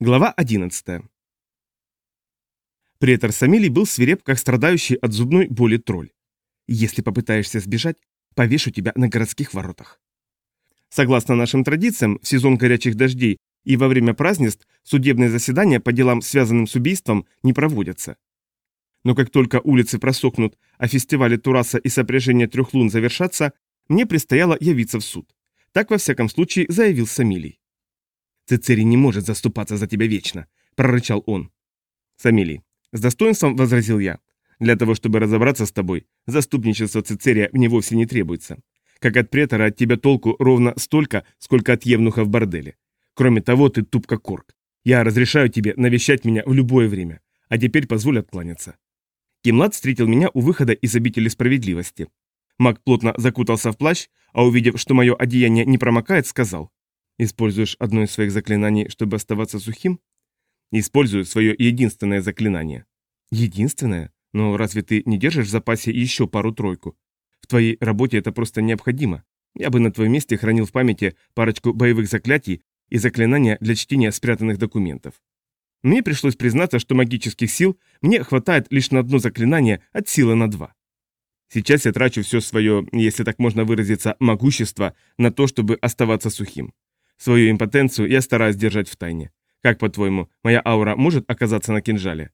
Глава 11. Претор Самилий был свиреп, как страдающий от зубной боли тролль. Если попытаешься сбежать, повешу тебя на городских воротах. Согласно нашим традициям, в сезон горячих дождей и во время празднеств судебные заседания по делам, связанным с убийством, не проводятся. Но как только улицы просохнут, а фестивали Тураса и сопряжение трех лун завершатся, мне предстояло явиться в суд. Так, во всяком случае, заявил Самилий. «Цицерий не может заступаться за тебя вечно», — прорычал он. «Самилий, с достоинством возразил я. Для того, чтобы разобраться с тобой, заступничество Цицерия мне вовсе не требуется. Как от претора от тебя толку ровно столько, сколько от евнуха в борделе. Кроме того, ты туп как корк. Я разрешаю тебе навещать меня в любое время. А теперь позволь откланяться». Кимлад встретил меня у выхода из обители справедливости. Маг плотно закутался в плащ, а увидев, что мое одеяние не промокает, сказал. Используешь одно из своих заклинаний, чтобы оставаться сухим? Использую свое единственное заклинание. Единственное? Но разве ты не держишь в запасе еще пару-тройку? В твоей работе это просто необходимо. Я бы на твоем месте хранил в памяти парочку боевых заклятий и заклинания для чтения спрятанных документов. Мне пришлось признаться, что магических сил мне хватает лишь на одно заклинание от силы на два. Сейчас я трачу все свое, если так можно выразиться, могущество на то, чтобы оставаться сухим. Свою импотенцию я стараюсь держать в тайне. Как, по-твоему, моя аура может оказаться на кинжале?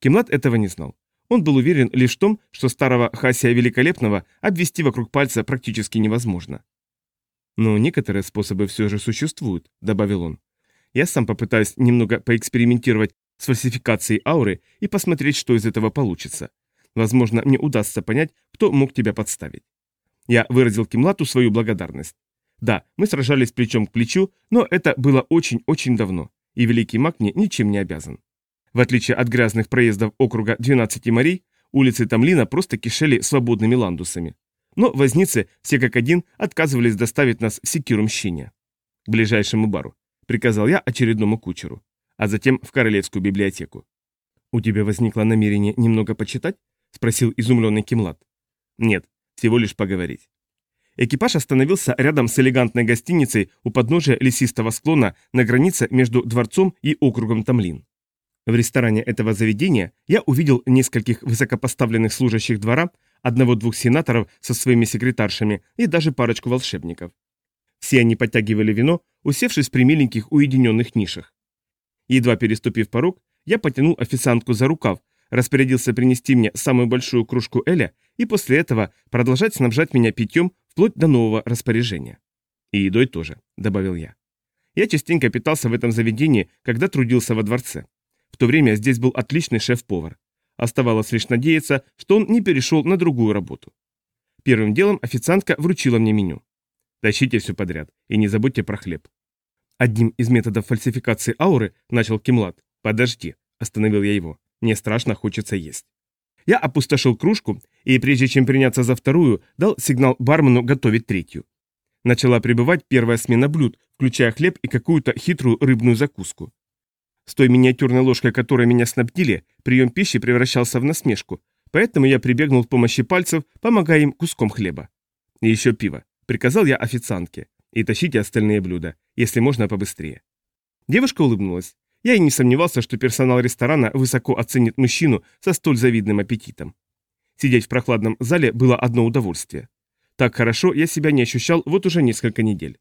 Кимлад этого не знал. Он был уверен лишь в том, что старого Хасия Великолепного обвести вокруг пальца практически невозможно. «Но некоторые способы все же существуют», — добавил он. «Я сам попытаюсь немного поэкспериментировать с фальсификацией ауры и посмотреть, что из этого получится. Возможно, мне удастся понять, кто мог тебя подставить». Я выразил Кимлату свою благодарность. Да, мы сражались плечом к плечу, но это было очень-очень давно, и великий маг мне ничем не обязан. В отличие от грязных проездов округа 12 морей, улицы Тамлина просто кишели свободными ландусами. Но возницы, все как один, отказывались доставить нас в секиру мщения. К ближайшему бару, приказал я очередному кучеру, а затем в королевскую библиотеку. «У тебя возникло намерение немного почитать?» – спросил изумленный Кимлад. «Нет, всего лишь поговорить. Экипаж остановился рядом с элегантной гостиницей у подножия лесистого склона на границе между дворцом и округом Тамлин. В ресторане этого заведения я увидел нескольких высокопоставленных служащих двора, одного-двух сенаторов со своими секретаршами и даже парочку волшебников. Все они подтягивали вино, усевшись в примиленьких уединенных нишах. Едва переступив порог, я потянул официантку за рукав, распорядился принести мне самую большую кружку Эля и после этого продолжать снабжать меня питьем вплоть до нового распоряжения. И едой тоже, добавил я. Я частенько питался в этом заведении, когда трудился во дворце. В то время здесь был отличный шеф-повар. Оставалось лишь надеяться, что он не перешел на другую работу. Первым делом официантка вручила мне меню. Тащите все подряд и не забудьте про хлеб. Одним из методов фальсификации ауры начал Кимлад. Подожди, остановил я его. Мне страшно хочется есть. Я опустошил кружку и, прежде чем приняться за вторую, дал сигнал бармену готовить третью. Начала прибывать первая смена блюд, включая хлеб и какую-то хитрую рыбную закуску. С той миниатюрной ложкой, которой меня снабдили, прием пищи превращался в насмешку, поэтому я прибегнул к помощи пальцев, помогая им куском хлеба. И еще пиво. Приказал я официантке. И тащите остальные блюда, если можно побыстрее. Девушка улыбнулась. Я и не сомневался, что персонал ресторана высоко оценит мужчину со столь завидным аппетитом. Сидеть в прохладном зале было одно удовольствие. Так хорошо я себя не ощущал вот уже несколько недель.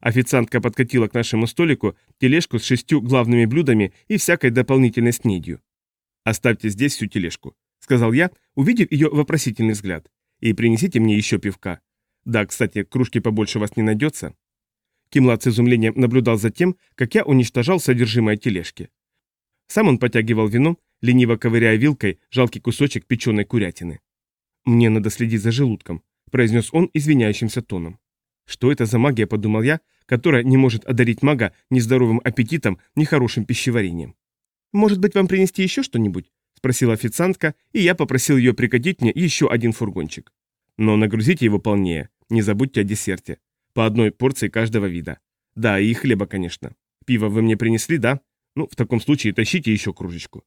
Официантка подкатила к нашему столику тележку с шестью главными блюдами и всякой дополнительной снедью. «Оставьте здесь всю тележку», — сказал я, увидев ее вопросительный взгляд. «И принесите мне еще пивка. Да, кстати, кружки побольше вас не найдется». Кимлад с изумлением наблюдал за тем, как я уничтожал содержимое тележки. Сам он потягивал вино, лениво ковыряя вилкой жалкий кусочек печеной курятины. «Мне надо следить за желудком», – произнес он извиняющимся тоном. «Что это за магия?» – подумал я, которая не может одарить мага ни здоровым аппетитом, ни хорошим пищеварением. «Может быть, вам принести еще что-нибудь?» – спросила официантка, и я попросил ее прикатить мне еще один фургончик. «Но нагрузите его полнее, не забудьте о десерте. По одной порции каждого вида. Да, и хлеба, конечно. Пиво вы мне принесли, да? Ну, в таком случае тащите еще кружечку.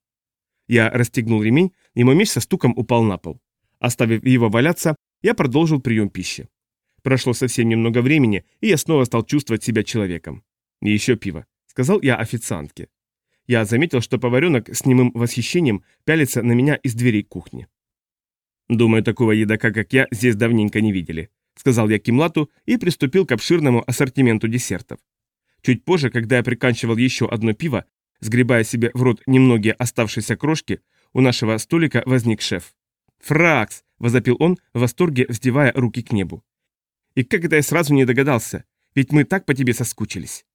Я расстегнул ремень, и мой меч со стуком упал на пол. Оставив его валяться, я продолжил прием пищи. Прошло совсем немного времени, и я снова стал чувствовать себя человеком. И еще пиво, сказал я официантке. Я заметил, что поваренок с немым восхищением пялится на меня из дверей кухни. «Думаю, такого едока, как я, здесь давненько не видели», сказал я Кимлату и приступил к обширному ассортименту десертов. Чуть позже, когда я приканчивал еще одно пиво, сгребая себе в рот немногие оставшиеся крошки, у нашего столика возник шеф. «Фракс!» – возопил он, в восторге вздевая руки к небу. «И как это я сразу не догадался? Ведь мы так по тебе соскучились!»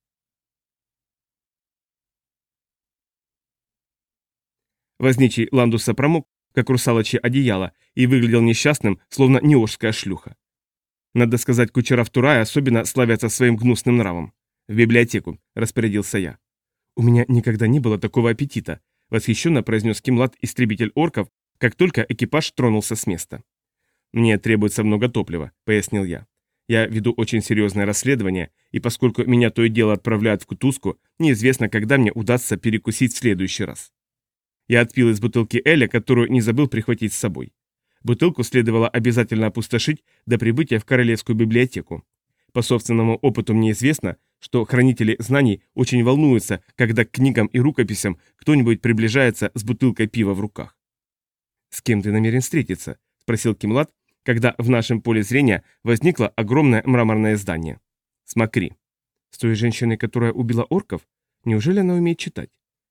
Возничий Ландуса промок, как русалочье одеяло, и выглядел несчастным, словно неожская шлюха. Надо сказать, кучера в Турае особенно славятся своим гнусным нравом. «В библиотеку», — распорядился я. «У меня никогда не было такого аппетита», — восхищенно произнес Кимлад, истребитель орков, как только экипаж тронулся с места. «Мне требуется много топлива», — пояснил я. «Я веду очень серьезное расследование, и поскольку меня то и дело отправляют в кутузку, неизвестно, когда мне удастся перекусить в следующий раз». Я отпил из бутылки Эля, которую не забыл прихватить с собой. Бутылку следовало обязательно опустошить до прибытия в Королевскую библиотеку. По собственному опыту мне известно, что хранители знаний очень волнуются, когда к книгам и рукописям кто-нибудь приближается с бутылкой пива в руках. «С кем ты намерен встретиться?» – спросил Кимлад, когда в нашем поле зрения возникло огромное мраморное здание. «С Макри». «С той женщиной, которая убила орков? Неужели она умеет читать?»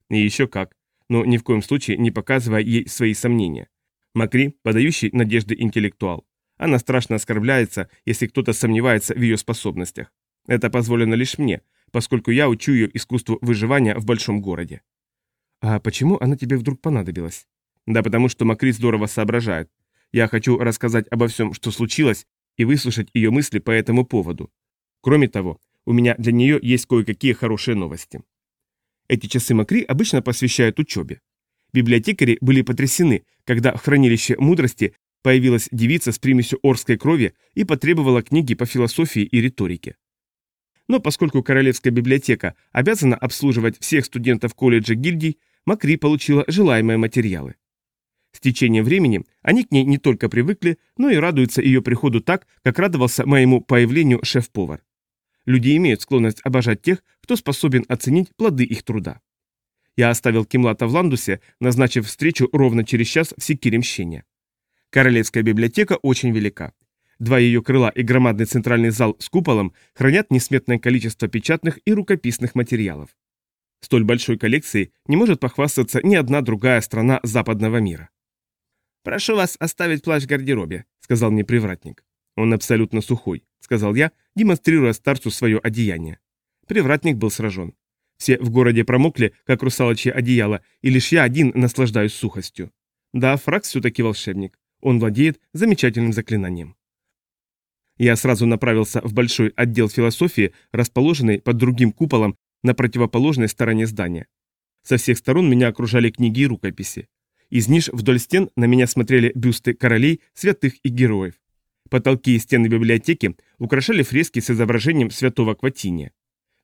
«И еще как, но ни в коем случае не показывая ей свои сомнения. Макри – подающий надежды интеллектуал. Она страшно оскорбляется, если кто-то сомневается в ее способностях. Это позволено лишь мне, поскольку я учу ее искусству выживания в большом городе. А почему она тебе вдруг понадобилась? Да потому что Макри здорово соображает. Я хочу рассказать обо всем, что случилось, и выслушать ее мысли по этому поводу. Кроме того, у меня для нее есть кое-какие хорошие новости. Эти часы Макри обычно посвящают учебе. Библиотекари были потрясены, когда в хранилище мудрости появилась девица с примесью орской крови и потребовала книги по философии и риторике. Но поскольку Королевская библиотека обязана обслуживать всех студентов колледжа гильдий, Макри получила желаемые материалы. С течением времени они к ней не только привыкли, но и радуются ее приходу так, как радовался моему появлению шеф-повар. Люди имеют склонность обожать тех, кто способен оценить плоды их труда. Я оставил Кимлата в Ландусе, назначив встречу ровно через час в Секире Мщения. Королевская библиотека очень велика. Два ее крыла и громадный центральный зал с куполом хранят несметное количество печатных и рукописных материалов. Столь большой коллекцией не может похвастаться ни одна другая страна западного мира. «Прошу вас оставить плащ в гардеробе», — сказал мне привратник. «Он абсолютно сухой», — сказал я, демонстрируя старцу свое одеяние. Привратник был сражен. Все в городе промокли, как русалочье одеяло, и лишь я один наслаждаюсь сухостью. Да, Фракс все-таки волшебник. Он владеет замечательным заклинанием. Я сразу направился в большой отдел философии, расположенный под другим куполом на противоположной стороне здания. Со всех сторон меня окружали книги и рукописи. Из ниш вдоль стен на меня смотрели бюсты королей, святых и героев. Потолки и стены библиотеки украшали фрески с изображением святого Кватиния.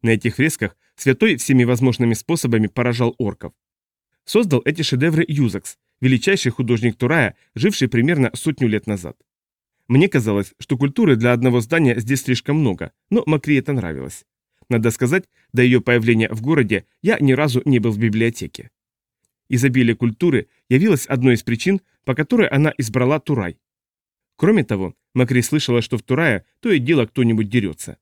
На этих фресках святой всеми возможными способами поражал орков. Создал эти шедевры Юзакс, величайший художник Турая, живший примерно сотню лет назад. Мне казалось, что культуры для одного здания здесь слишком много, но Макри это нравилось. Надо сказать, до ее появления в городе я ни разу не был в библиотеке. Изобилие культуры явилось одной из причин, по которой она избрала Турай. Кроме того, Макри слышала, что в Турае то и дело кто-нибудь дерется.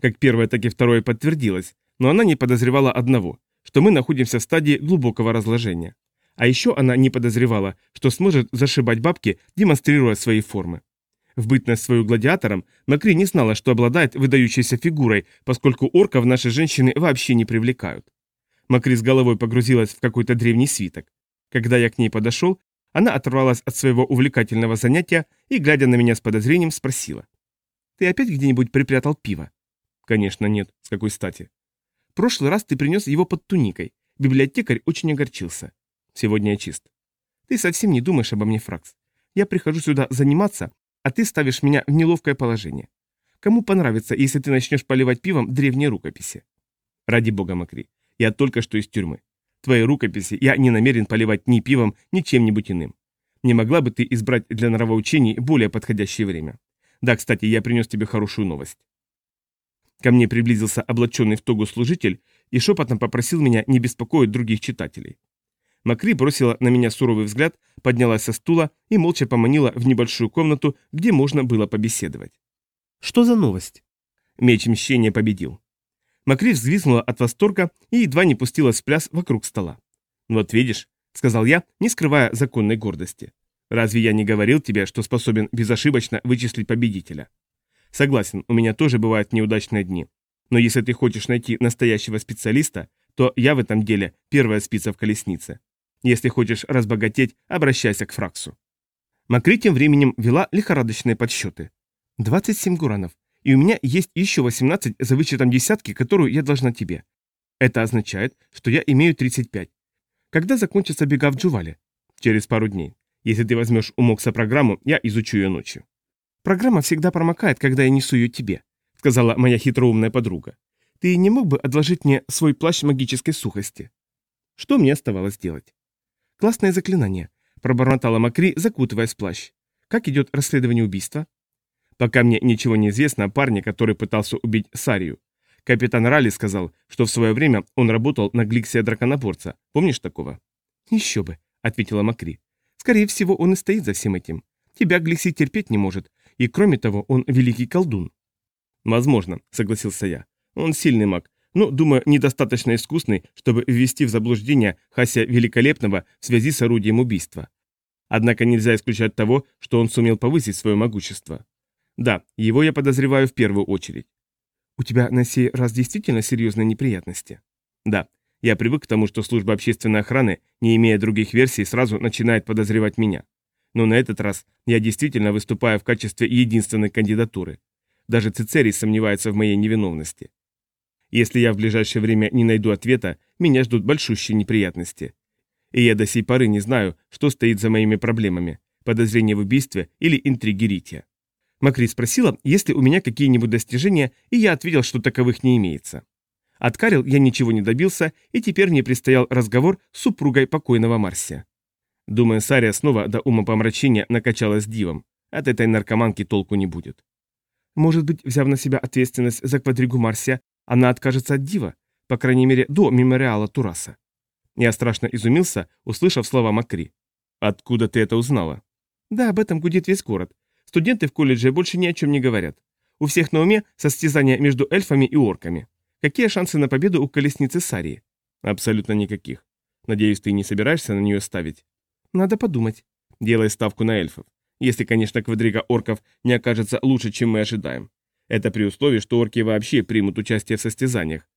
Как первое, так и второе подтвердилось, но она не подозревала одного, что мы находимся в стадии глубокого разложения. А еще она не подозревала, что сможет зашибать бабки, демонстрируя свои формы. В бытность свою гладиатором Макри не знала, что обладает выдающейся фигурой, поскольку орков наши женщины вообще не привлекают. Макри с головой погрузилась в какой-то древний свиток. Когда я к ней подошел, она оторвалась от своего увлекательного занятия и, глядя на меня с подозрением, спросила. «Ты опять где-нибудь припрятал пиво?» «Конечно нет. С какой стати?» «В прошлый раз ты принес его под туникой. Библиотекарь очень огорчился. Сегодня я чист». «Ты совсем не думаешь обо мне, Фракс. Я прихожу сюда заниматься, а ты ставишь меня в неловкое положение. Кому понравится, если ты начнешь поливать пивом древние рукописи? Ради бога, Макри, я только что из тюрьмы. Твои рукописи я не намерен поливать ни пивом, ни чем-нибудь иным. Не могла бы ты избрать для нравоучений более подходящее время? Да, кстати, я принес тебе хорошую новость. Ко мне приблизился облаченный в тогу служитель, и шепотом попросил меня не беспокоить других читателей. Макри бросила на меня суровый взгляд, поднялась со стула и молча поманила в небольшую комнату, где можно было побеседовать. «Что за новость?» Меч мщения победил. Макри взвизгнула от восторга и едва не пустилась в пляс вокруг стола. «Вот видишь», — сказал я, не скрывая законной гордости. «Разве я не говорил тебе, что способен безошибочно вычислить победителя?» «Согласен, у меня тоже бывают неудачные дни. Но если ты хочешь найти настоящего специалиста, то я в этом деле первая спица в колеснице. Если хочешь разбогатеть, обращайся к Фраксу. Макри тем временем вела лихорадочные подсчеты. 27 гуранов, и у меня есть еще 18 за вычетом десятки, которую я должна тебе. Это означает, что я имею 35. Когда закончится бега в Джувале? Через пару дней. Если ты возьмешь у Мокса программу, я изучу ее ночью. Программа всегда промокает, когда я несу ее тебе, сказала моя хитроумная подруга. Ты не мог бы отложить мне свой плащ магической сухости? Что мне оставалось делать? «Классное заклинание», — пробормотала Макри, закутываясь в плащ. «Как идет расследование убийства?» «Пока мне ничего не известно о парне, который пытался убить Сарию. Капитан Ралли сказал, что в свое время он работал на Гликсия Драконоборца. Помнишь такого?» «Еще бы», — ответила Макри. «Скорее всего, он и стоит за всем этим. Тебя Гликсий терпеть не может, и кроме того, он великий колдун». «Возможно», — согласился я. «Он сильный маг, но, думаю, недостаточно искусный, чтобы ввести в заблуждение Хася Великолепного в связи с орудием убийства. Однако нельзя исключать того, что он сумел повысить свое могущество. Да, его я подозреваю в первую очередь. У тебя на сей раз действительно серьезные неприятности? Да, я привык к тому, что служба общественной охраны, не имея других версий, сразу начинает подозревать меня. Но на этот раз я действительно выступаю в качестве единственной кандидатуры. Даже Цицерий сомневается в моей невиновности. Если я в ближайшее время не найду ответа, меня ждут большущие неприятности. И я до сей поры не знаю, что стоит за моими проблемами – подозрение в убийстве или интриги Рития. Макри спросила, есть ли у меня какие-нибудь достижения, и я ответил, что таковых не имеется. От Карел я ничего не добился, и теперь мне предстоял разговор с супругой покойного Марсия. Думаю, Сария снова до ума помрачения накачалась дивом. От этой наркоманки толку не будет. Может быть, взяв на себя ответственность за квадригу Марсия, она откажется от дива, по крайней мере, до мемориала Тураса. Я страшно изумился, услышав слова Макри. «Откуда ты это узнала?» «Да, об этом гудит весь город. Студенты в колледже больше ни о чем не говорят. У всех на уме состязания между эльфами и орками. Какие шансы на победу у колесницы Сарии?» «Абсолютно никаких. Надеюсь, ты не собираешься на нее ставить?» «Надо подумать». «Делай ставку на эльфов. Если, конечно, квадрига орков не окажется лучше, чем мы ожидаем. Это при условии, что орки вообще примут участие в состязаниях.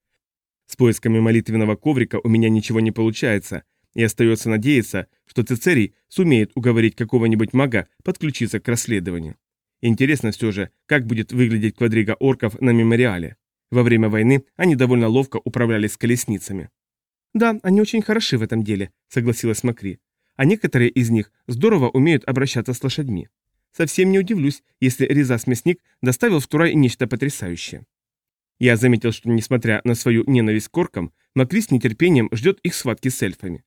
С поисками молитвенного коврика у меня ничего не получается, и остается надеяться, что Цицерий сумеет уговорить какого-нибудь мага подключиться к расследованию. Интересно все же, как будет выглядеть квадрига орков на мемориале. Во время войны они довольно ловко управлялись колесницами. «Да, они очень хороши в этом деле», — согласилась Макри. «А некоторые из них здорово умеют обращаться с лошадьми. Совсем не удивлюсь, если Резас-мясник доставил в Турай нечто потрясающее. Я заметил, что, несмотря на свою ненависть к оркам, Макри с нетерпением ждет их схватки с эльфами.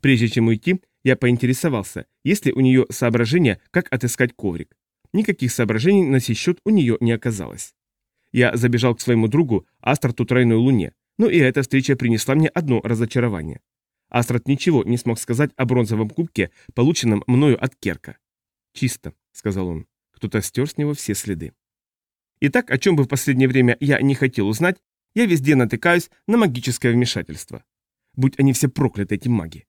Прежде чем уйти, я поинтересовался, есть ли у нее соображения, как отыскать коврик. Никаких соображений на сей счет у нее не оказалось. Я забежал к своему другу, Астроту Тройной Луне, но и эта встреча принесла мне одно разочарование. Астрот ничего не смог сказать о бронзовом кубке, полученном мною от Керка. Чисто. — сказал он. Кто-то стер с него все следы. Итак, о чем бы в последнее время я не хотел узнать, я везде натыкаюсь на магическое вмешательство. Будь они все прокляты, эти маги.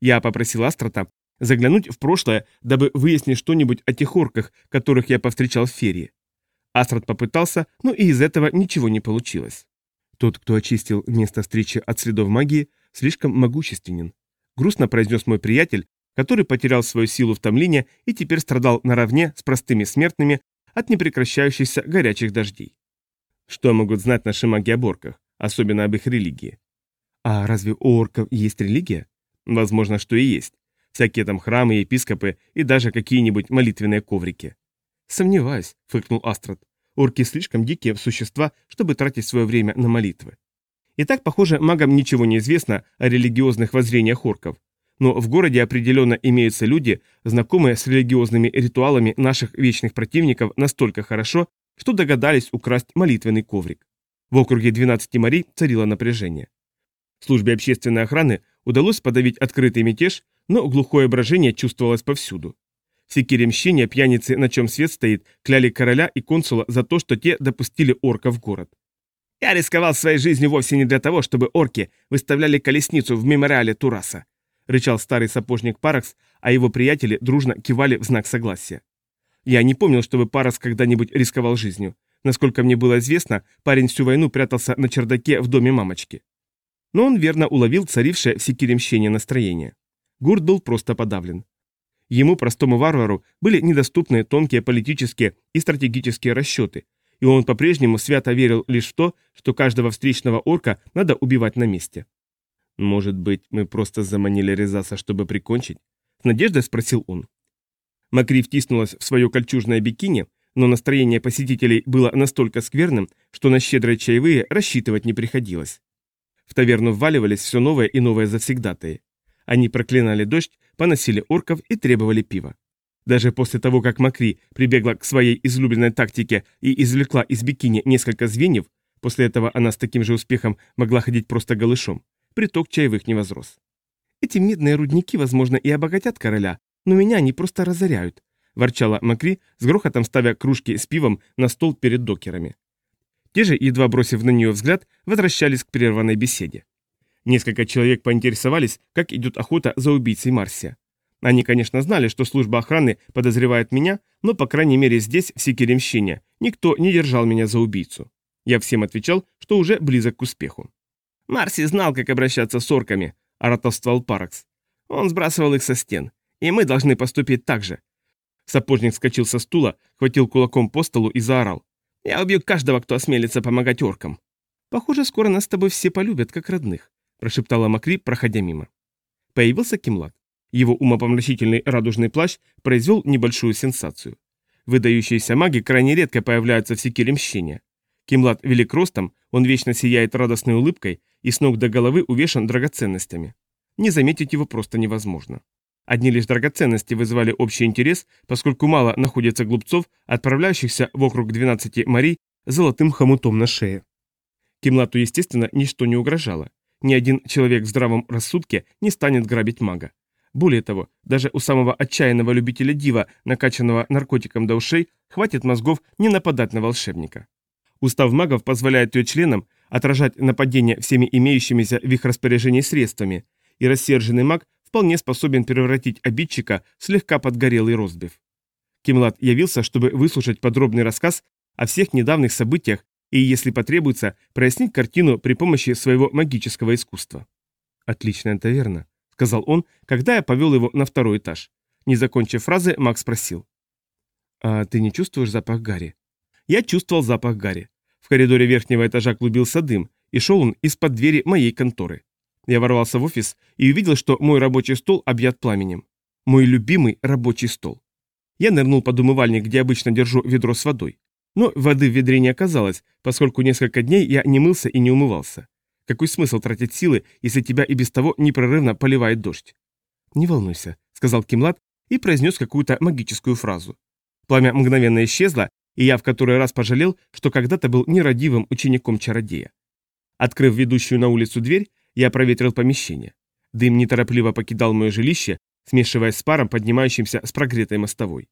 Я попросил Астрота заглянуть в прошлое, дабы выяснить что-нибудь о тех орках, которых я повстречал в Ферии. Астрот попытался, но и из этого ничего не получилось. Тот, кто очистил место встречи от следов магии, слишком могущественен. Грустно произнес мой приятель, который потерял свою силу в Тамлине и теперь страдал наравне с простыми смертными от непрекращающихся горячих дождей. Что могут знать наши маги о борках, особенно об их религии? А разве у орков есть религия? Возможно, что и есть. Всякие там храмы, епископы и даже какие-нибудь молитвенные коврики. Сомневаюсь, фыркнул Астрад. Орки слишком дикие существа, чтобы тратить свое время на молитвы. Итак, похоже, магам ничего не известно о религиозных воззрениях орков, но в городе определенно имеются люди, знакомые с религиозными ритуалами наших вечных противников настолько хорошо, что догадались украсть молитвенный коврик. В округе 12 морей царило напряжение. Службе общественной охраны удалось подавить открытый мятеж, но глухое брожение чувствовалось повсюду. Все керемщения пьяницы, на чем свет стоит, кляли короля и консула за то, что те допустили орка в город. «Я рисковал своей жизнью вовсе не для того, чтобы орки выставляли колесницу в мемориале Тураса», рычал старый сапожник Паракс, а его приятели дружно кивали в знак согласия. Я не помнил, чтобы Паракс когда-нибудь рисковал жизнью. Насколько мне было известно, парень всю войну прятался на чердаке в доме мамочки. Но он верно уловил царившее в секиремщение настроение. Гурт был просто подавлен. Ему, простому варвару, были недоступны тонкие политические и стратегические расчеты, и он по-прежнему свято верил лишь в то, что каждого встречного орка надо убивать на месте. «Может быть, мы просто заманили Резаса, чтобы прикончить?» — с надеждой спросил он. Макри втиснулась в свое кольчужное бикини, но настроение посетителей было настолько скверным, что на щедрые чаевые рассчитывать не приходилось. В таверну вваливались все новые и новые завсегдатые. Они проклинали дождь, поносили орков и требовали пива. Даже после того, как Макри прибегла к своей излюбленной тактике и извлекла из бикини несколько звеньев, после этого она с таким же успехом могла ходить просто голышом, приток чаевых не возрос. «Эти медные рудники, возможно, и обогатят короля, но меня они просто разоряют», – ворчала Макри, с грохотом ставя кружки с пивом на стол перед докерами. Те же, едва бросив на нее взгляд, возвращались к прерванной беседе. Несколько человек поинтересовались, как идет охота за убийцей Марсия. Они, конечно, знали, что служба охраны подозревает меня, но, по крайней мере, здесь, в Секеремщине, никто не держал меня за убийцу. Я всем отвечал, что уже близок к успеху. «Марси знал, как обращаться с орками», – оратовствовал Паракс. «Он сбрасывал их со стен. И мы должны поступить так же». Сапожник вскочил со стула, хватил кулаком по столу и заорал. «Я убью каждого, кто осмелится помогать оркам». «Похоже, скоро нас с тобой все полюбят, как родных», – прошептала Макри, проходя мимо. Появился Кимлад. Его умопомрачительный радужный плащ произвел небольшую сенсацию. Выдающиеся маги крайне редко появляются в секире мщения. Кимлад велик ростом, он вечно сияет радостной улыбкой и с ног до головы увешан драгоценностями. Не заметить его просто невозможно. Одни лишь драгоценности вызывали общий интерес, поскольку мало находится глупцов, отправляющихся в округ 12 морей золотым хомутом на шее. Кимлату, естественно, ничто не угрожало. Ни один человек в здравом рассудке не станет грабить мага. Более того, даже у самого отчаянного любителя дива, накачанного наркотиком до ушей, хватит мозгов не нападать на волшебника. Устав магов позволяет ее членам отражать нападения всеми имеющимися в их распоряжении средствами, и рассерженный маг вполне способен превратить обидчика в слегка подгорелый розбив. Кимлад явился, чтобы выслушать подробный рассказ о всех недавних событиях и, если потребуется, прояснить картину при помощи своего магического искусства. «Отличная таверна», — сказал он, когда я повел его на второй этаж. Не закончив фразы, Макс спросил. «А ты не чувствуешь запах Гарри?» Я чувствовал запах Гарри. В коридоре верхнего этажа клубился дым, и шел он из-под двери моей конторы. Я ворвался в офис и увидел, что мой рабочий стол объят пламенем. Мой любимый рабочий стол. Я нырнул под умывальник, где обычно держу ведро с водой. Но воды в ведре не оказалось, поскольку несколько дней я не мылся и не умывался. Какой смысл тратить силы, если тебя и без того непрерывно поливает дождь? «Не волнуйся», — сказал Кимлад и произнес какую-то магическую фразу. Пламя мгновенно исчезло, и я в который раз пожалел, что когда-то был нерадивым учеником чародея. Открыв ведущую на улицу дверь, я проветрил помещение. Дым неторопливо покидал мое жилище, смешиваясь с паром, поднимающимся с прогретой мостовой.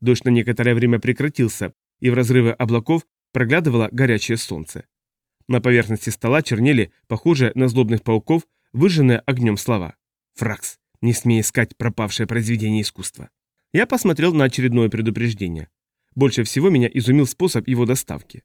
Дождь на некоторое время прекратился, и в разрывы облаков проглядывало горячее солнце. На поверхности стола чернели, похожие на злобных пауков, выжженные огнем слова. «Фракс, не смей искать пропавшее произведение искусства». Я посмотрел на очередное предупреждение. Больше всего меня изумил способ его доставки.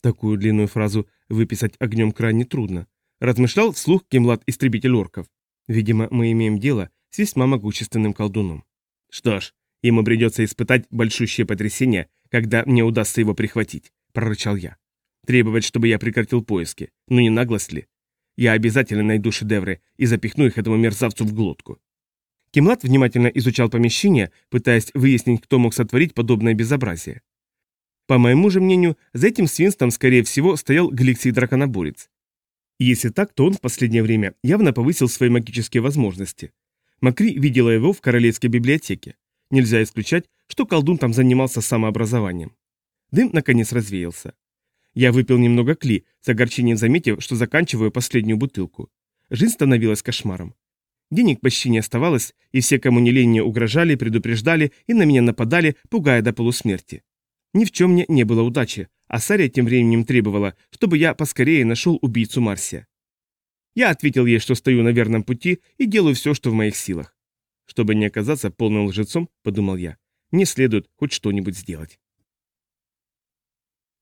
Такую длинную фразу выписать огнем крайне трудно. Размышлял вслух Кемлад-истребитель орков. Видимо, мы имеем дело с весьма могущественным колдуном. Что ж, ему придется испытать большущее потрясение, когда мне удастся его прихватить, прорычал я. Требовать, чтобы я прекратил поиски. Ну не наглость ли? Я обязательно найду шедевры и запихну их этому мерзавцу в глотку. Кемлад внимательно изучал помещение, пытаясь выяснить, кто мог сотворить подобное безобразие. По моему же мнению, за этим свинством, скорее всего, стоял Гликсий-драконоборец. Если так, то он в последнее время явно повысил свои магические возможности. Макри видела его в королевской библиотеке. Нельзя исключать, что колдун там занимался самообразованием. Дым наконец развеялся. Я выпил немного кли, с огорчением заметив, что заканчиваю последнюю бутылку. Жизнь становилась кошмаром. Денег почти не оставалось, и все, кому не лень, угрожали, предупреждали и на меня нападали, пугая до полусмерти. Ни в чем мне не было удачи, а Сария тем временем требовала, чтобы я поскорее нашел убийцу Марсия. Я ответил ей, что стою на верном пути и делаю все, что в моих силах. Чтобы не оказаться полным лжецом, подумал я, мне следует хоть что-нибудь сделать.